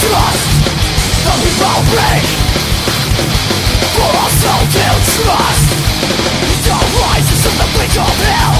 trust. The people break For our soul built trust. The rises in the brink of hell.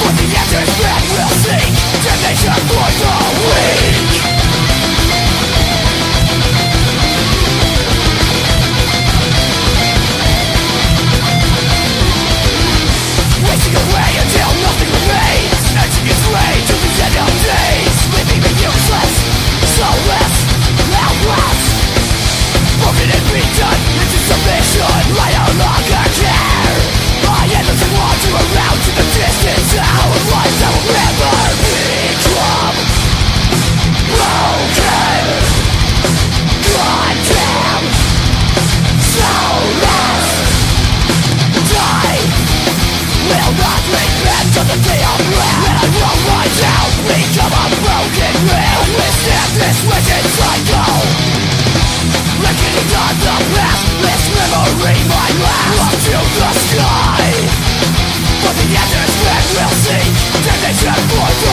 But the answer is that we seek Damnation for the weak get We snap this wicked cycle Reckoning on the past This memory might last Up to the sky. But the answer's that we'll see Damnation for the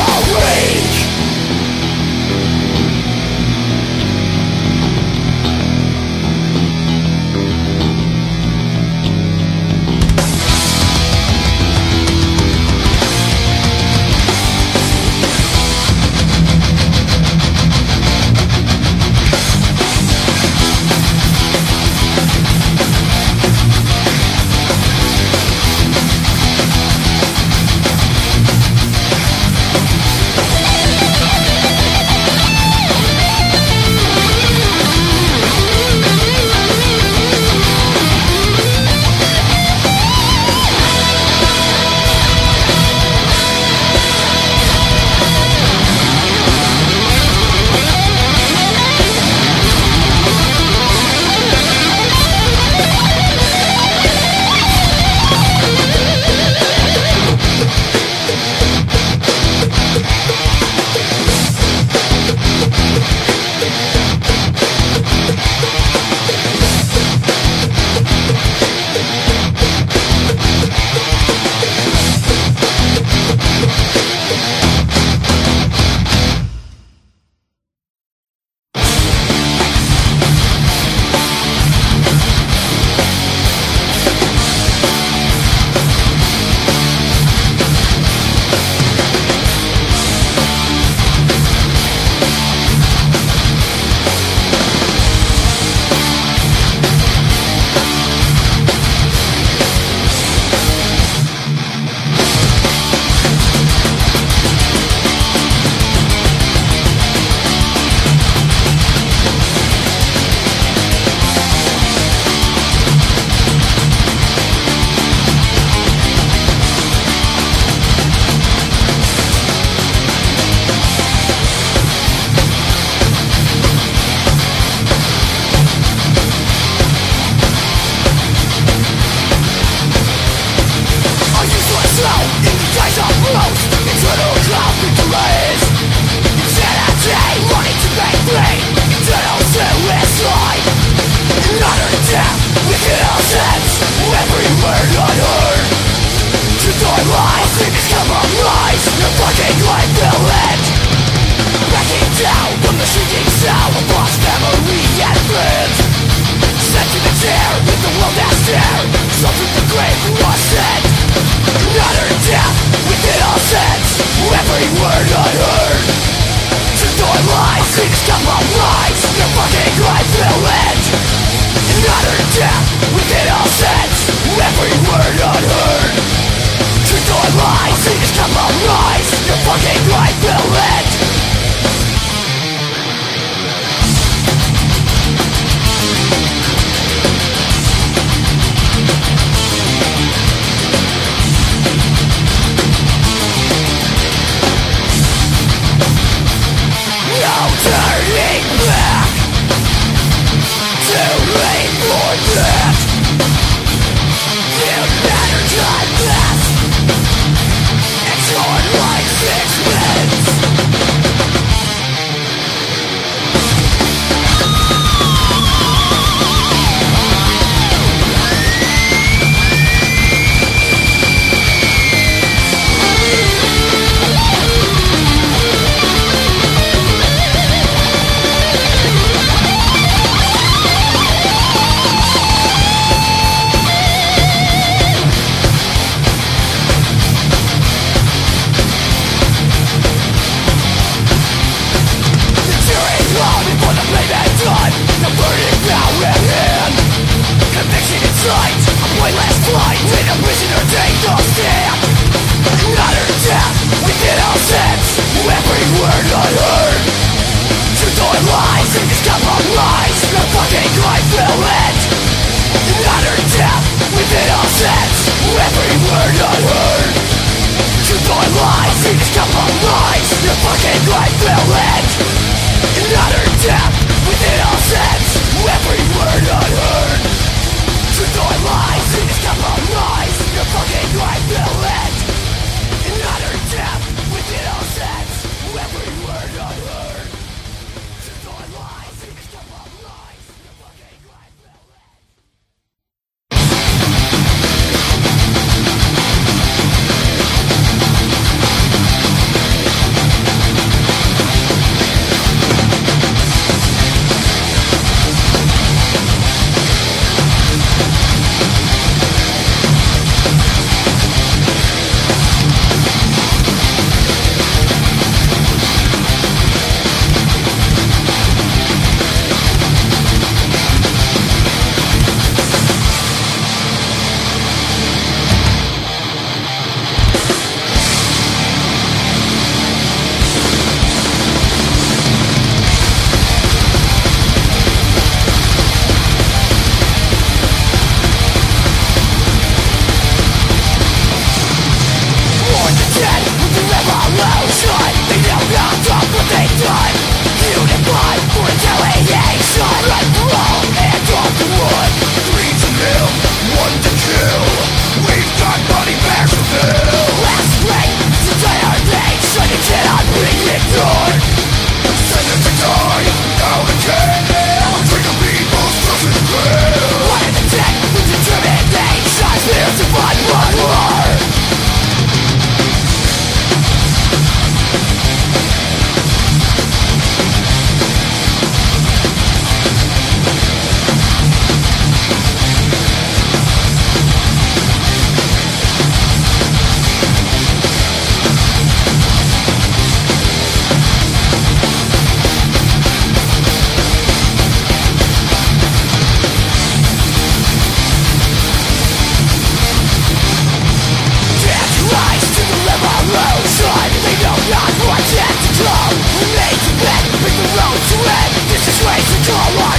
heard, I heard Since I lies, things come up lies Their fucking life will end Another death within our sense Every word unheard Since I lies, things come up lies Their fucking life will end. sense every word I heard. Goodbye lies, each couple lies Your fucking life will end Another death within all sense Every word I heard. Goodbye lies, each couple lies Your fucking life will end Don't want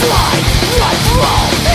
fly, life wrong.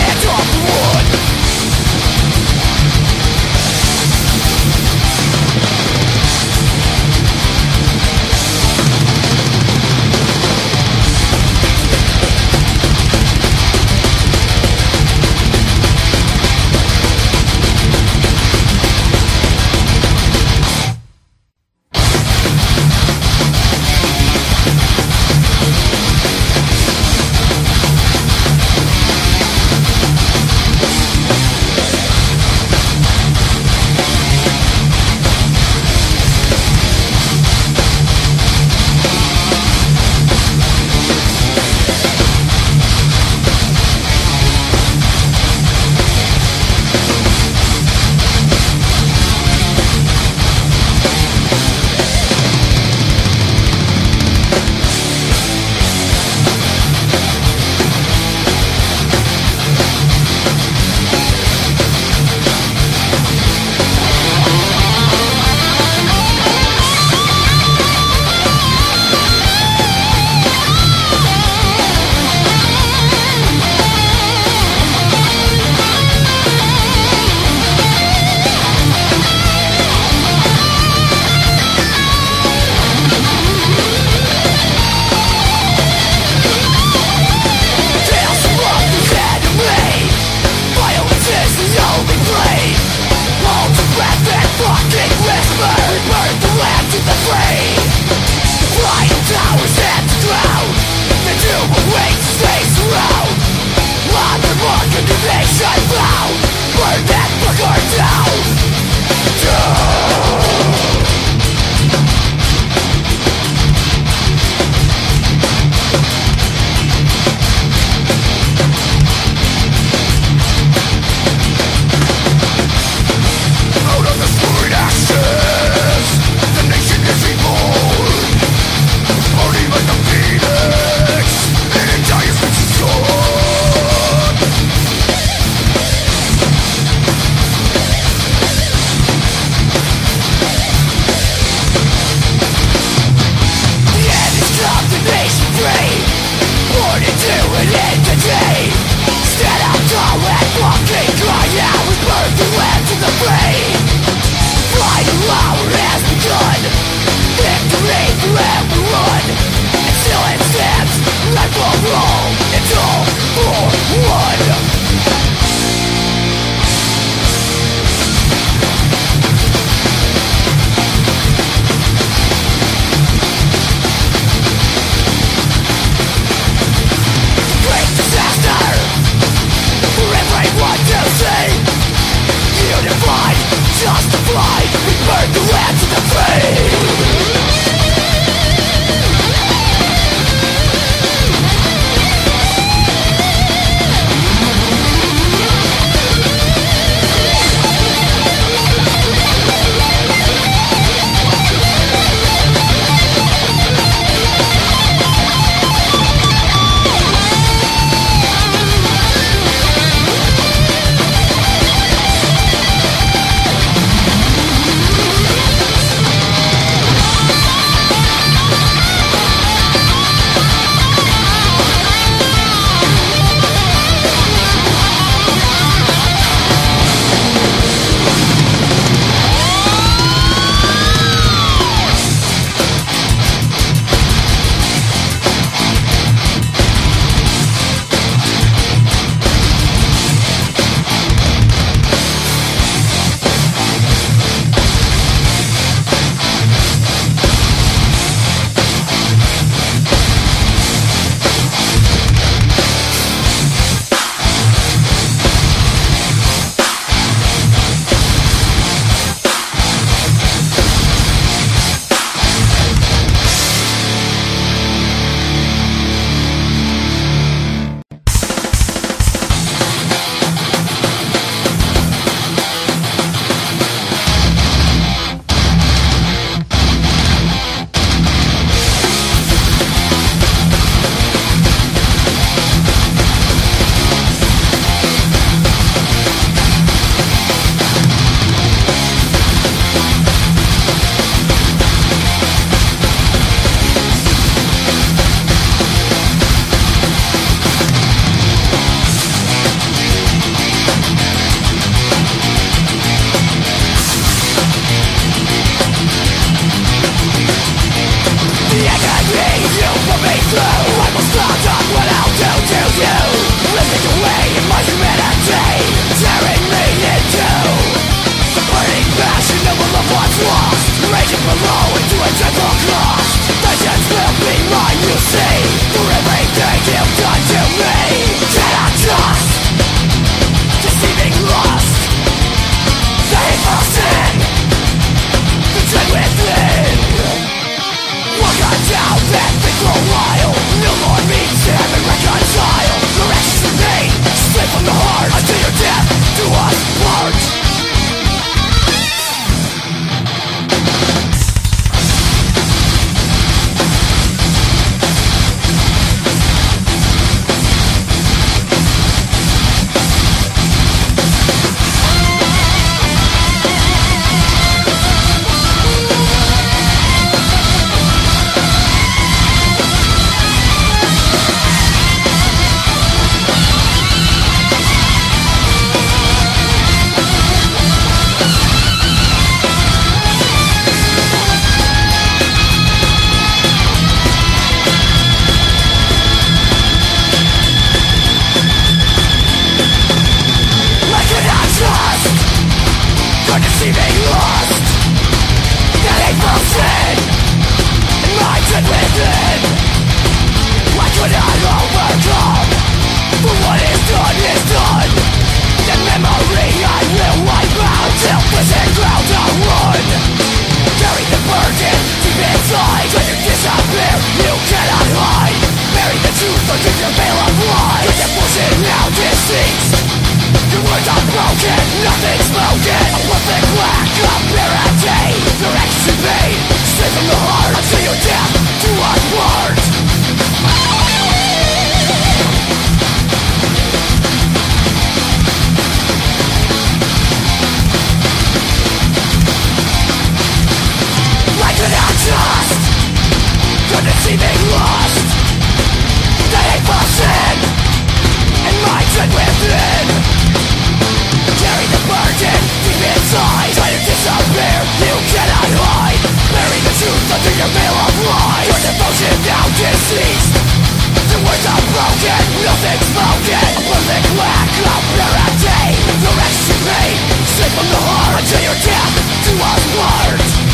away below into a gentle crash The chance be mine, you see. For everything you've done to me. see lost That hateful sin Mighted within Why could I overcome? For what is done is done. The memory I will wipe out Till prison ground I run. Bury the burden deep inside. When you disappear you cannot hide. Bury the truth or disappear. Broken, nothing's broken. A perfect lack of purity. Your ecstasy pain, straight from the heart Until your death, to our part Like an outcast. The deceiving lust The hate for sin And my Enlightened with it cannot hide Bury the truth under your veil of lies. Your devotion now words are broken, nothing's spoken Perfect lack of from the heart Until your death Do us part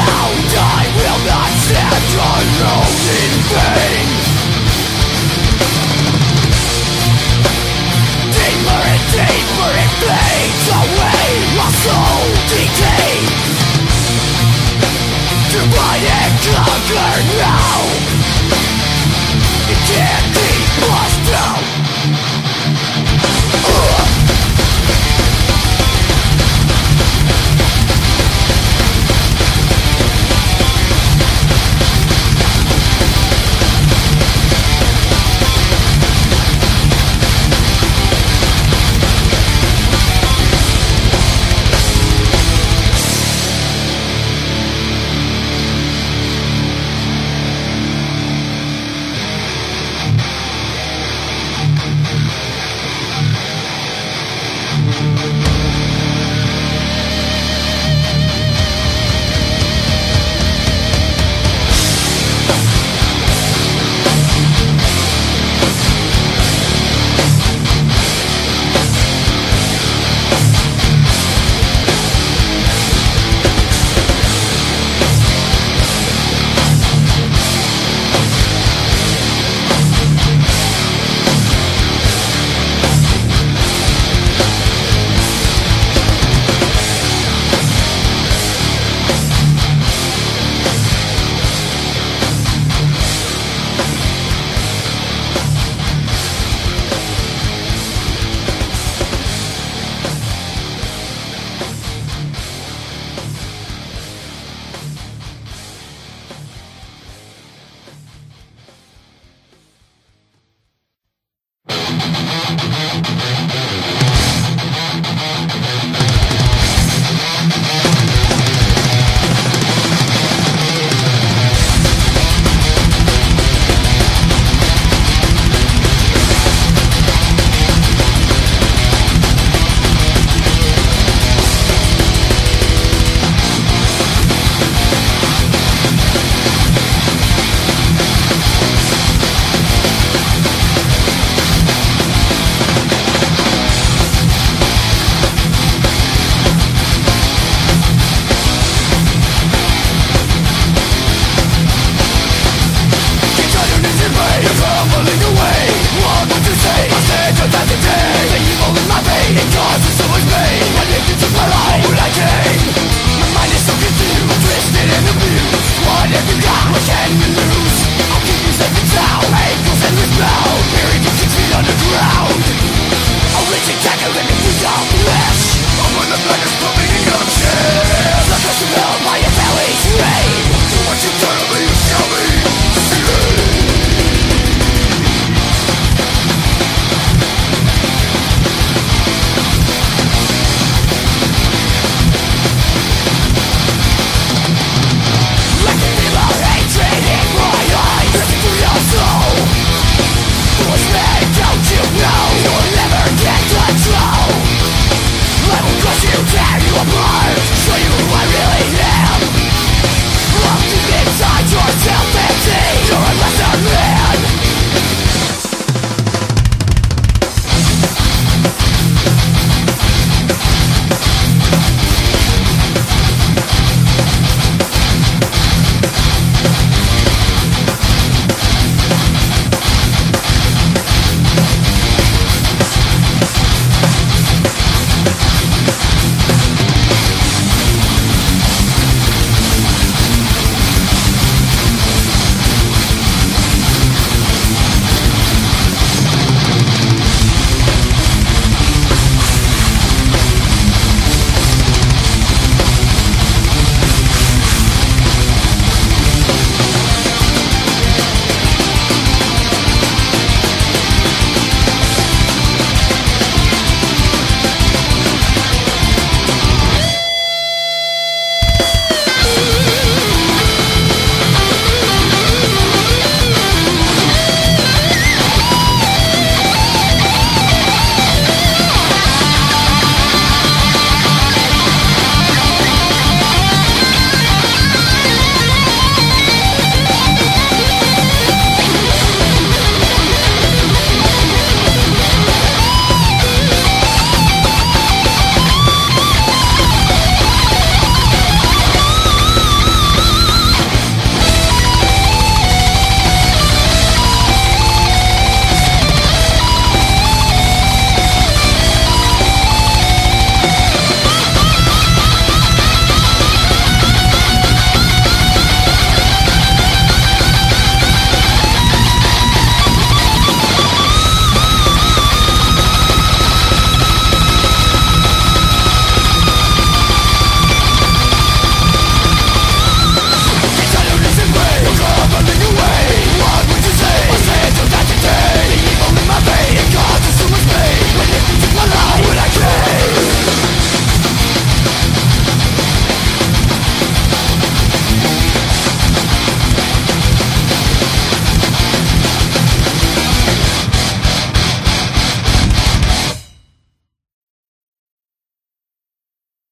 I will not stand alone in vain Deeper and deeper it fades away My soul decays Divide and conquer now It can't